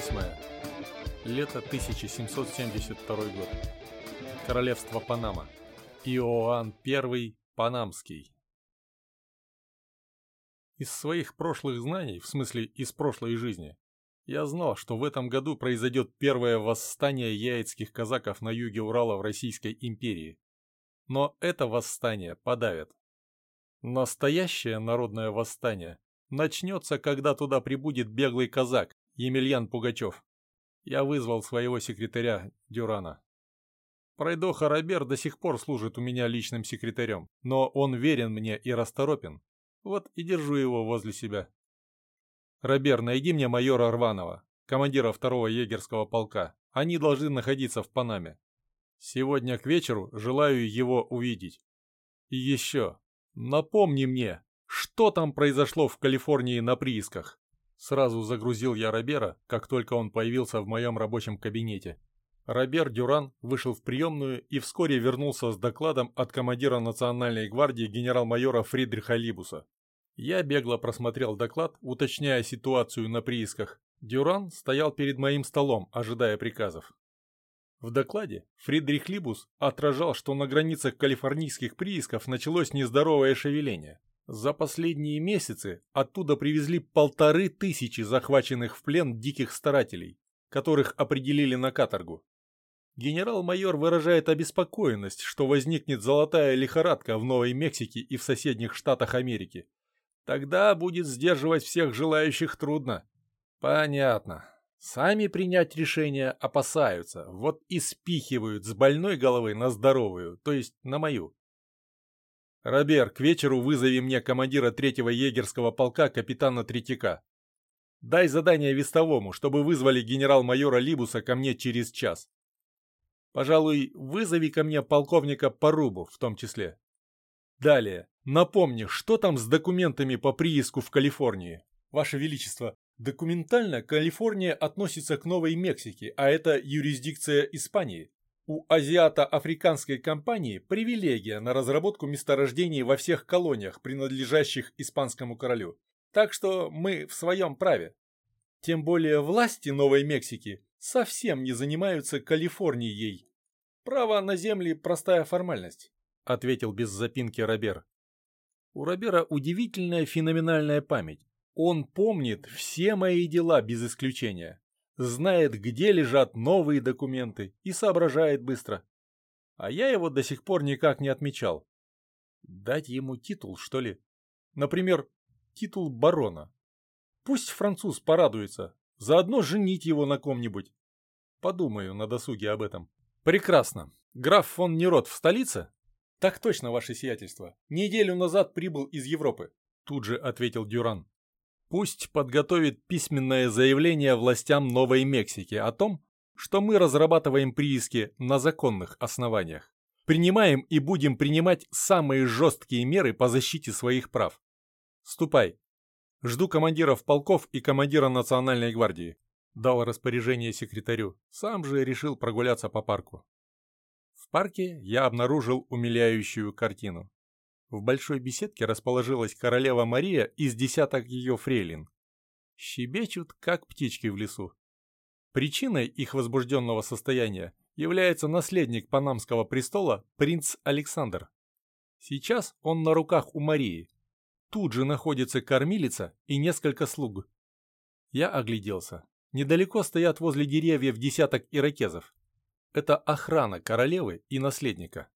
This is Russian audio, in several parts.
8. Лето 1772 год. Королевство Панама. Иоанн I Панамский. Из своих прошлых знаний, в смысле из прошлой жизни, я знал, что в этом году произойдет первое восстание яицких казаков на юге Урала в Российской империи. Но это восстание подавят. Настоящее народное восстание начнется, когда туда прибудет беглый казак Емельян Пугачев. Я вызвал своего секретаря Дюрана. Пройдоха Робер до сих пор служит у меня личным секретарем, но он верен мне и расторопен. Вот и держу его возле себя. Робер, найди мне майора Рванова, командира второго егерского полка. Они должны находиться в Панаме. Сегодня к вечеру желаю его увидеть. И еще, напомни мне, что там произошло в Калифорнии на приисках. Сразу загрузил я Робера, как только он появился в моем рабочем кабинете. Робер Дюран вышел в приемную и вскоре вернулся с докладом от командира Национальной гвардии генерал-майора Фридриха Либуса. Я бегло просмотрел доклад, уточняя ситуацию на приисках. Дюран стоял перед моим столом, ожидая приказов. В докладе Фридрих Либус отражал, что на границах калифорнийских приисков началось нездоровое шевеление. За последние месяцы оттуда привезли полторы тысячи захваченных в плен диких старателей, которых определили на каторгу. Генерал-майор выражает обеспокоенность, что возникнет золотая лихорадка в Новой Мексике и в соседних штатах Америки. Тогда будет сдерживать всех желающих трудно. Понятно. Сами принять решение опасаются, вот и спихивают с больной головы на здоровую, то есть на мою. Робер, к вечеру вызови мне командира третьего егерского полка капитана Третьяка. Дай задание вестовому, чтобы вызвали генерал-майора Либуса ко мне через час. Пожалуй, вызови ко мне полковника Порубу в том числе. Далее, напомни, что там с документами по прииску в Калифорнии? Ваше Величество, Документально Калифорния относится к Новой Мексике, а это юрисдикция Испании. У азиато-африканской компании привилегия на разработку месторождений во всех колониях, принадлежащих испанскому королю. Так что мы в своем праве. Тем более власти Новой Мексики совсем не занимаются Калифорнией. Право на земли – простая формальность, ответил без запинки Робер. У Робера удивительная феноменальная память. Он помнит все мои дела без исключения, знает, где лежат новые документы и соображает быстро. А я его до сих пор никак не отмечал. Дать ему титул, что ли? Например, титул барона. Пусть француз порадуется, заодно женить его на ком-нибудь. Подумаю на досуге об этом. Прекрасно. Граф фон Нерот в столице? Так точно, ваше сиятельство. Неделю назад прибыл из Европы. Тут же ответил Дюран. Пусть подготовит письменное заявление властям Новой Мексики о том, что мы разрабатываем прииски на законных основаниях. Принимаем и будем принимать самые жесткие меры по защите своих прав. Ступай. Жду командиров полков и командира Национальной гвардии. Дал распоряжение секретарю. Сам же решил прогуляться по парку. В парке я обнаружил умиляющую картину. В большой беседке расположилась королева Мария из десяток ее фрейлин. Щебечут, как птички в лесу. Причиной их возбужденного состояния является наследник Панамского престола принц Александр. Сейчас он на руках у Марии. Тут же находится кормилица и несколько слуг. Я огляделся. Недалеко стоят возле деревьев десяток иракезов. Это охрана королевы и наследника.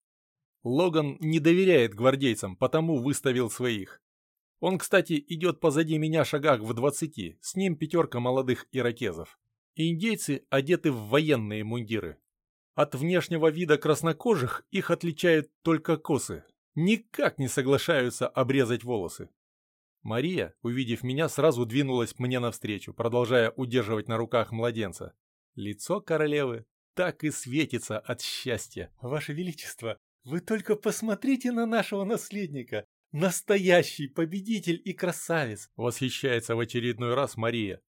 Логан не доверяет гвардейцам, потому выставил своих. Он, кстати, идет позади меня шагах в двадцати, с ним пятерка молодых иракезов. Индейцы одеты в военные мундиры. От внешнего вида краснокожих их отличают только косы. Никак не соглашаются обрезать волосы. Мария, увидев меня, сразу двинулась мне навстречу, продолжая удерживать на руках младенца. Лицо королевы так и светится от счастья. «Ваше Величество, вы только посмотрите на нашего наследника! Настоящий победитель и красавец!» Восхищается в очередной раз Мария.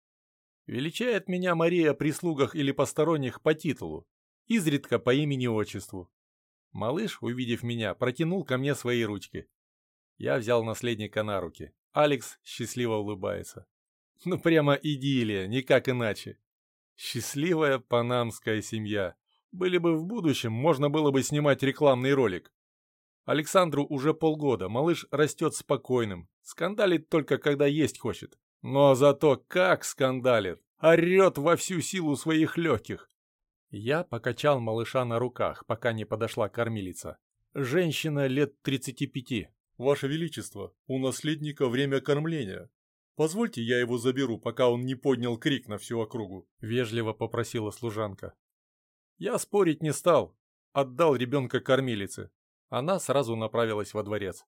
Величает меня Мария при слугах или посторонних по титулу, изредка по имени-отчеству. Малыш, увидев меня, протянул ко мне свои ручки. Я взял наследника на руки. Алекс счастливо улыбается. Ну прямо идиллия, никак иначе. Счастливая панамская семья. Были бы в будущем, можно было бы снимать рекламный ролик. Александру уже полгода, малыш растет спокойным, скандалит только когда есть хочет. Но зато как скандалит, орет во всю силу своих легких. Я покачал малыша на руках, пока не подошла кормилица. Женщина лет 35. «Ваше Величество, у наследника время кормления. Позвольте, я его заберу, пока он не поднял крик на всю округу», — вежливо попросила служанка. Я спорить не стал, отдал ребенка кормилице. Она сразу направилась во дворец.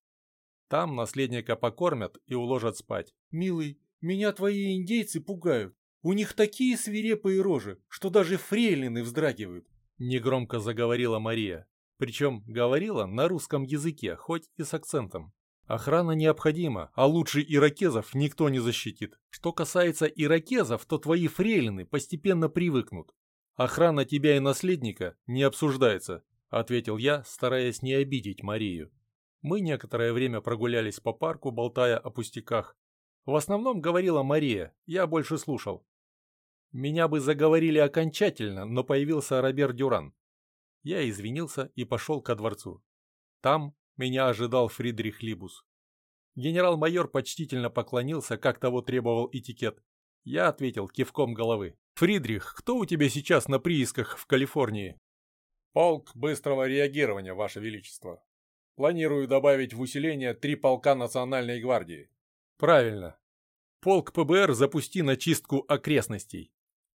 Там наследника покормят и уложат спать. «Милый, меня твои индейцы пугают. У них такие свирепые рожи, что даже фрейлины вздрагивают», — негромко заговорила Мария. Причем говорила на русском языке, хоть и с акцентом. Охрана необходима, а лучше иракезов никто не защитит. Что касается иракезов, то твои фрейлины постепенно привыкнут. Охрана тебя и наследника не обсуждается, ответил я, стараясь не обидеть Марию. Мы некоторое время прогулялись по парку, болтая о пустяках. В основном говорила Мария, я больше слушал. Меня бы заговорили окончательно, но появился Робер Дюран. Я извинился и пошел ко дворцу. Там меня ожидал Фридрих Либус. Генерал-майор почтительно поклонился, как того требовал этикет. Я ответил кивком головы. «Фридрих, кто у тебя сейчас на приисках в Калифорнии?» «Полк быстрого реагирования, Ваше Величество. Планирую добавить в усиление три полка Национальной гвардии». «Правильно. Полк ПБР запусти на чистку окрестностей.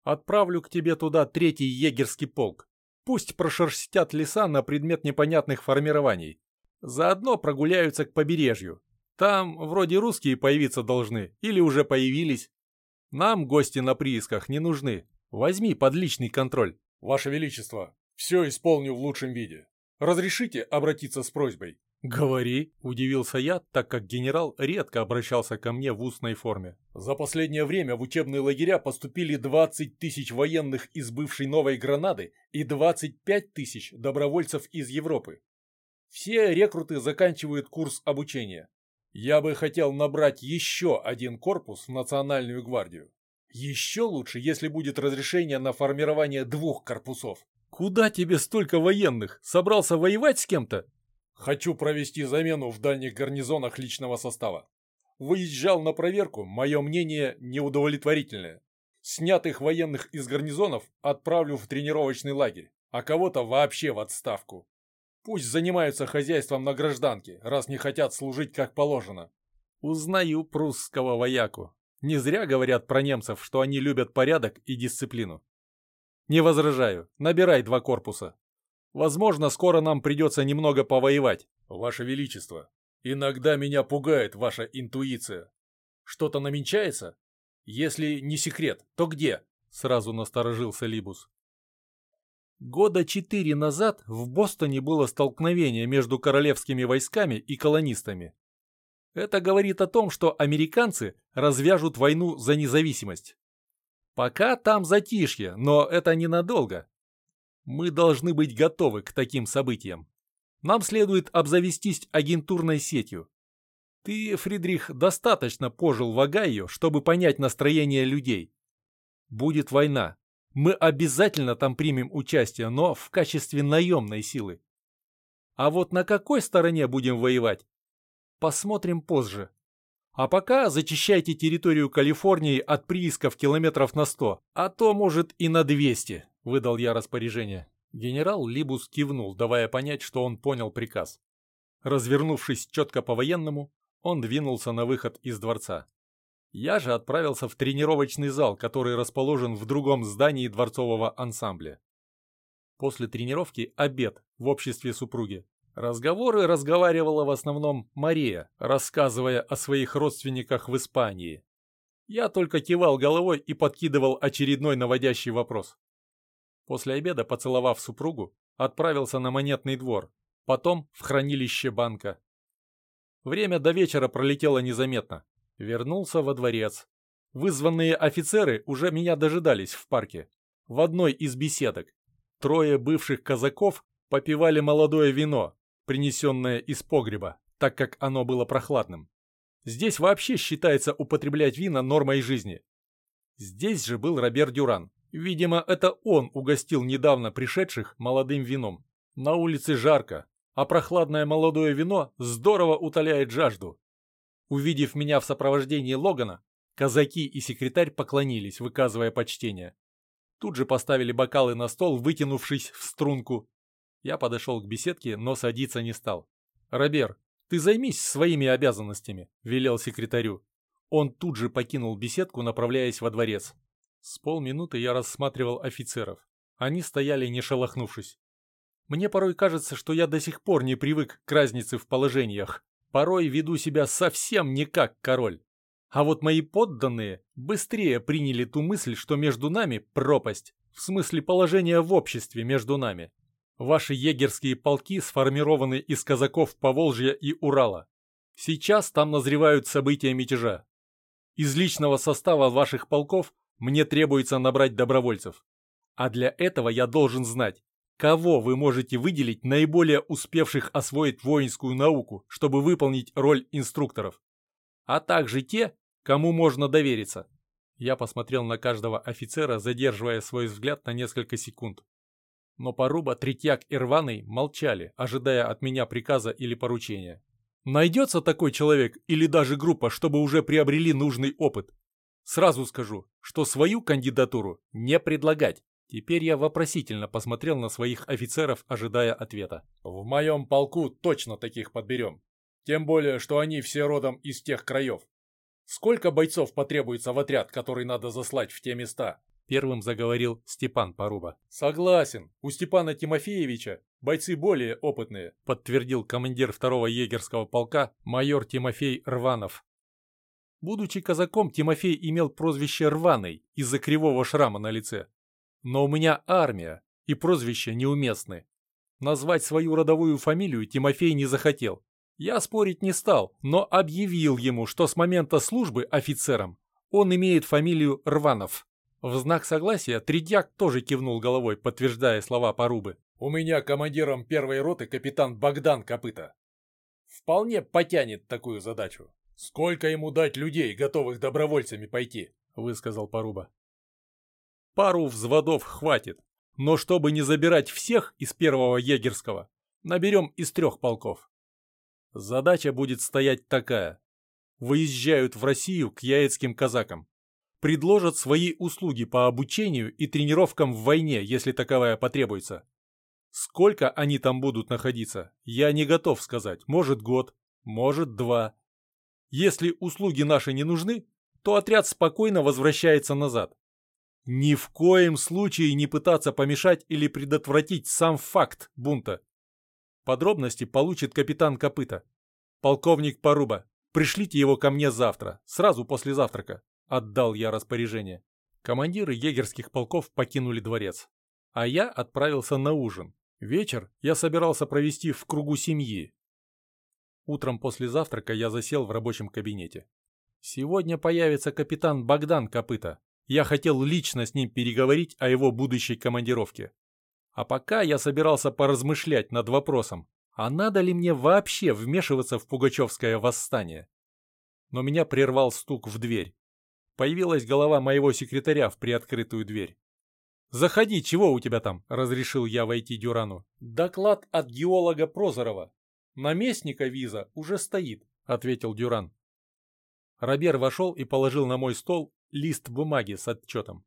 Отправлю к тебе туда третий егерский полк. Пусть прошерстят леса на предмет непонятных формирований. Заодно прогуляются к побережью. Там вроде русские появиться должны, или уже появились. Нам гости на приисках не нужны. Возьми под личный контроль. Ваше Величество, все исполню в лучшем виде. Разрешите обратиться с просьбой? «Говори», — удивился я, так как генерал редко обращался ко мне в устной форме. «За последнее время в учебные лагеря поступили 20 тысяч военных из бывшей Новой Гранады и 25 тысяч добровольцев из Европы. Все рекруты заканчивают курс обучения. Я бы хотел набрать еще один корпус в Национальную гвардию. Еще лучше, если будет разрешение на формирование двух корпусов. Куда тебе столько военных? Собрался воевать с кем-то? Хочу провести замену в дальних гарнизонах личного состава. Выезжал на проверку, мое мнение неудовлетворительное. Снятых военных из гарнизонов отправлю в тренировочный лагерь, а кого-то вообще в отставку. Пусть занимаются хозяйством на гражданке, раз не хотят служить как положено. Узнаю прусского вояку. Не зря говорят про немцев, что они любят порядок и дисциплину. Не возражаю, набирай два корпуса. Возможно, скоро нам придется немного повоевать. Ваше Величество, иногда меня пугает ваша интуиция. Что-то намечается? Если не секрет, то где? Сразу насторожился Либус. Года четыре назад в Бостоне было столкновение между королевскими войсками и колонистами. Это говорит о том, что американцы развяжут войну за независимость. Пока там затишье, но это ненадолго. Мы должны быть готовы к таким событиям. Нам следует обзавестись агентурной сетью. Ты, Фридрих, достаточно пожил в Огайо, чтобы понять настроение людей. Будет война. Мы обязательно там примем участие, но в качестве наемной силы. А вот на какой стороне будем воевать? Посмотрим позже. А пока зачищайте территорию Калифорнии от приисков километров на сто, а то, может, и на двести. — выдал я распоряжение. Генерал Либус кивнул, давая понять, что он понял приказ. Развернувшись четко по-военному, он двинулся на выход из дворца. Я же отправился в тренировочный зал, который расположен в другом здании дворцового ансамбля. После тренировки обед в обществе супруги. Разговоры разговаривала в основном Мария, рассказывая о своих родственниках в Испании. Я только кивал головой и подкидывал очередной наводящий вопрос. После обеда, поцеловав супругу, отправился на монетный двор, потом в хранилище банка. Время до вечера пролетело незаметно. Вернулся во дворец. Вызванные офицеры уже меня дожидались в парке. В одной из беседок. Трое бывших казаков попивали молодое вино, принесенное из погреба, так как оно было прохладным. Здесь вообще считается употреблять вина нормой жизни. Здесь же был Робер Дюран, Видимо, это он угостил недавно пришедших молодым вином. На улице жарко, а прохладное молодое вино здорово утоляет жажду. Увидев меня в сопровождении Логана, казаки и секретарь поклонились, выказывая почтение. Тут же поставили бокалы на стол, вытянувшись в струнку. Я подошел к беседке, но садиться не стал. «Робер, ты займись своими обязанностями», — велел секретарю. Он тут же покинул беседку, направляясь во дворец. С полминуты я рассматривал офицеров. Они стояли, не шелохнувшись. Мне порой кажется, что я до сих пор не привык к разнице в положениях. Порой веду себя совсем не как король. А вот мои подданные быстрее приняли ту мысль, что между нами пропасть, в смысле положения в обществе между нами. Ваши егерские полки сформированы из казаков Поволжья и Урала. Сейчас там назревают события мятежа. Из личного состава ваших полков мне требуется набрать добровольцев. А для этого я должен знать, кого вы можете выделить наиболее успевших освоить воинскую науку, чтобы выполнить роль инструкторов. А также те, кому можно довериться. Я посмотрел на каждого офицера, задерживая свой взгляд на несколько секунд. Но Поруба, Третьяк и Рваный молчали, ожидая от меня приказа или поручения. Найдется такой человек или даже группа, чтобы уже приобрели нужный опыт? Сразу скажу, что свою кандидатуру не предлагать. Теперь я вопросительно посмотрел на своих офицеров, ожидая ответа. В моем полку точно таких подберем. Тем более, что они все родом из тех краев. Сколько бойцов потребуется в отряд, который надо заслать в те места? Первым заговорил Степан Поруба. Согласен, у Степана Тимофеевича бойцы более опытные, подтвердил командир второго егерского полка майор Тимофей Рванов. Будучи казаком, Тимофей имел прозвище Рваный из-за кривого шрама на лице. Но у меня армия, и прозвища неуместны. Назвать свою родовую фамилию Тимофей не захотел. Я спорить не стал, но объявил ему, что с момента службы офицером он имеет фамилию Рванов. В знак согласия Тридьяк тоже кивнул головой, подтверждая слова Порубы. «У меня командиром первой роты капитан Богдан Копыта. Вполне потянет такую задачу. Сколько ему дать людей, готовых добровольцами пойти?» — высказал Поруба. «Пару взводов хватит, но чтобы не забирать всех из первого егерского, наберем из трех полков. Задача будет стоять такая. Выезжают в Россию к яицким казакам. Предложат свои услуги по обучению и тренировкам в войне, если таковая потребуется. Сколько они там будут находиться, я не готов сказать. Может год, может два, если услуги наши не нужны, то отряд спокойно возвращается назад. Ни в коем случае не пытаться помешать или предотвратить сам факт бунта. Подробности получит капитан Копыта. Полковник Поруба, пришлите его ко мне завтра, сразу после завтрака. Отдал я распоряжение. Командиры егерских полков покинули дворец. А я отправился на ужин. Вечер я собирался провести в кругу семьи, Утром после завтрака я засел в рабочем кабинете. Сегодня появится капитан Богдан Копыта. Я хотел лично с ним переговорить о его будущей командировке. А пока я собирался поразмышлять над вопросом, а надо ли мне вообще вмешиваться в пугачевское восстание? Но меня прервал стук в дверь. Появилась голова моего секретаря в приоткрытую дверь. «Заходи, чего у тебя там?» – разрешил я войти Дюрану. «Доклад от геолога Прозорова. Наместника виза уже стоит, ответил Дюран. Робер вошел и положил на мой стол лист бумаги с отчетом.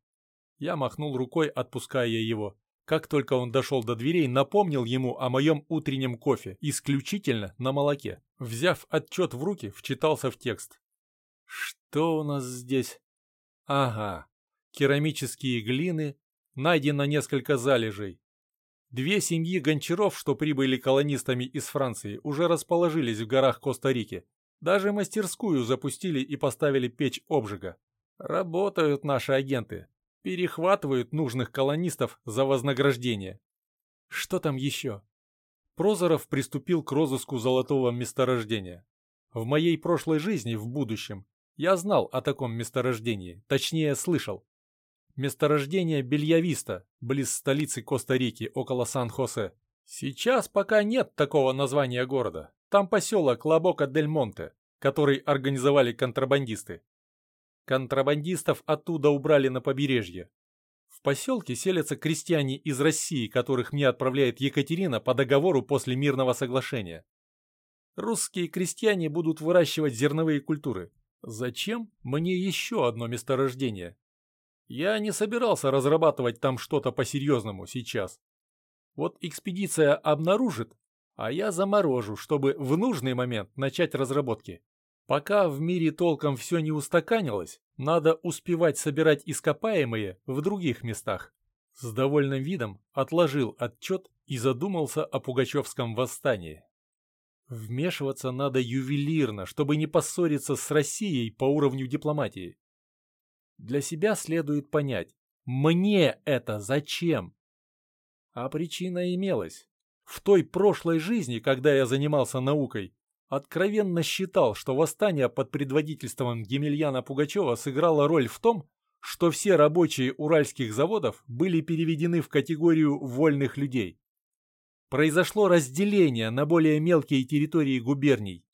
Я махнул рукой, отпуская его. Как только он дошел до дверей, напомнил ему о моем утреннем кофе, исключительно на молоке. Взяв отчет в руки, вчитался в текст. Что у нас здесь? Ага, керамические глины, найдено несколько залежей. Две семьи гончаров, что прибыли колонистами из Франции, уже расположились в горах Коста-Рики. Даже мастерскую запустили и поставили печь обжига. Работают наши агенты. Перехватывают нужных колонистов за вознаграждение. Что там еще? Прозоров приступил к розыску золотого месторождения. В моей прошлой жизни, в будущем, я знал о таком месторождении, точнее слышал. Месторождение Бельявиста, близ столицы Коста-Рики, около Сан-Хосе. Сейчас пока нет такого названия города. Там поселок Лабока-дель-Монте, который организовали контрабандисты. Контрабандистов оттуда убрали на побережье. В поселке селятся крестьяне из России, которых мне отправляет Екатерина по договору после мирного соглашения. Русские крестьяне будут выращивать зерновые культуры. Зачем мне еще одно месторождение? Я не собирался разрабатывать там что-то по-серьезному сейчас. Вот экспедиция обнаружит, а я заморожу, чтобы в нужный момент начать разработки. Пока в мире толком все не устаканилось, надо успевать собирать ископаемые в других местах. С довольным видом отложил отчет и задумался о Пугачевском восстании. Вмешиваться надо ювелирно, чтобы не поссориться с Россией по уровню дипломатии. Для себя следует понять, мне это зачем? А причина имелась. В той прошлой жизни, когда я занимался наукой, откровенно считал, что восстание под предводительством Емельяна Пугачева сыграло роль в том, что все рабочие уральских заводов были переведены в категорию вольных людей. Произошло разделение на более мелкие территории губерний.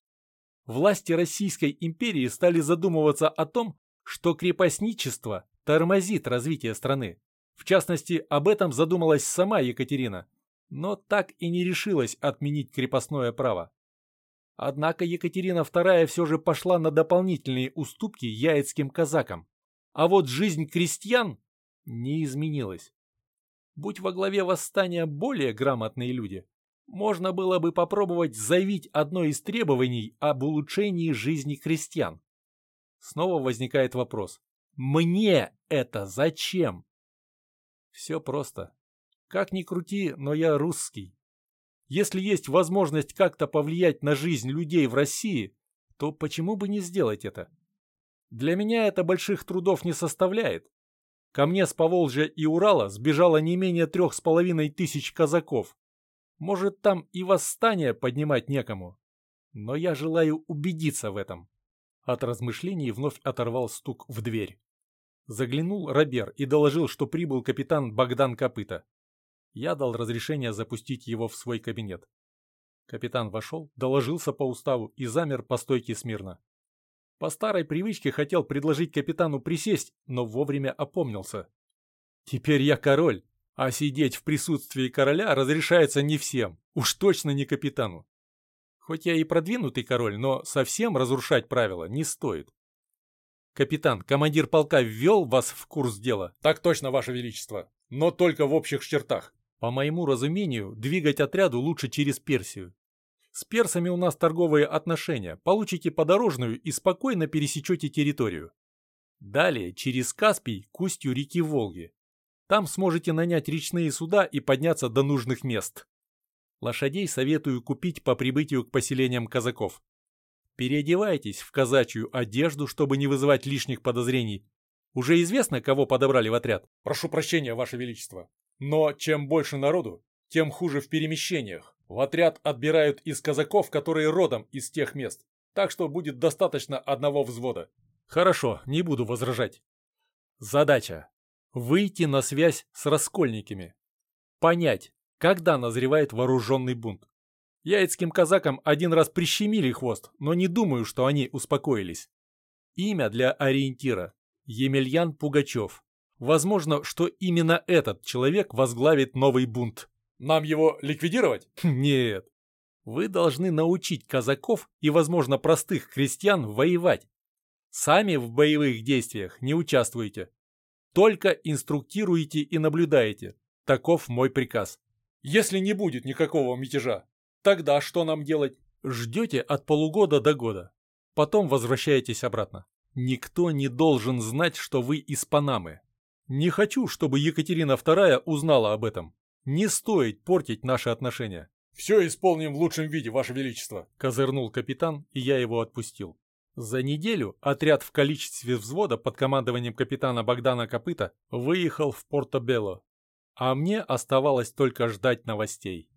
Власти Российской империи стали задумываться о том, что крепостничество тормозит развитие страны. В частности, об этом задумалась сама Екатерина, но так и не решилась отменить крепостное право. Однако Екатерина II все же пошла на дополнительные уступки яицким казакам, а вот жизнь крестьян не изменилась. Будь во главе восстания более грамотные люди, можно было бы попробовать заявить одно из требований об улучшении жизни крестьян. Снова возникает вопрос. Мне это зачем? Все просто. Как ни крути, но я русский. Если есть возможность как-то повлиять на жизнь людей в России, то почему бы не сделать это? Для меня это больших трудов не составляет. Ко мне с Поволжья и Урала сбежало не менее трех с половиной тысяч казаков. Может, там и восстание поднимать некому. Но я желаю убедиться в этом. От размышлений вновь оторвал стук в дверь. Заглянул Робер и доложил, что прибыл капитан Богдан Копыта. Я дал разрешение запустить его в свой кабинет. Капитан вошел, доложился по уставу и замер по стойке смирно. По старой привычке хотел предложить капитану присесть, но вовремя опомнился. Теперь я король, а сидеть в присутствии короля разрешается не всем, уж точно не капитану. Хоть я и продвинутый король, но совсем разрушать правила не стоит. Капитан, командир полка ввел вас в курс дела? Так точно, ваше величество, но только в общих чертах. По моему разумению, двигать отряду лучше через Персию. С персами у нас торговые отношения, получите подорожную и спокойно пересечете территорию. Далее через Каспий к устью реки Волги. Там сможете нанять речные суда и подняться до нужных мест. Лошадей советую купить по прибытию к поселениям казаков. Переодевайтесь в казачью одежду, чтобы не вызывать лишних подозрений. Уже известно, кого подобрали в отряд? Прошу прощения, Ваше Величество. Но чем больше народу, тем хуже в перемещениях. В отряд отбирают из казаков, которые родом из тех мест. Так что будет достаточно одного взвода. Хорошо, не буду возражать. Задача. Выйти на связь с раскольниками. Понять, когда назревает вооруженный бунт. Яицким казакам один раз прищемили хвост, но не думаю, что они успокоились. Имя для ориентира – Емельян Пугачев. Возможно, что именно этот человек возглавит новый бунт. Нам его ликвидировать? Нет. Вы должны научить казаков и, возможно, простых крестьян воевать. Сами в боевых действиях не участвуете. Только инструктируете и наблюдаете. Таков мой приказ. Если не будет никакого мятежа, тогда что нам делать? Ждете от полугода до года. Потом возвращаетесь обратно. Никто не должен знать, что вы из Панамы. Не хочу, чтобы Екатерина II узнала об этом. Не стоит портить наши отношения. «Все исполним в лучшем виде, Ваше Величество», — козырнул капитан, и я его отпустил. За неделю отряд в количестве взвода под командованием капитана Богдана Копыта выехал в Порто-Белло, а мне оставалось только ждать новостей.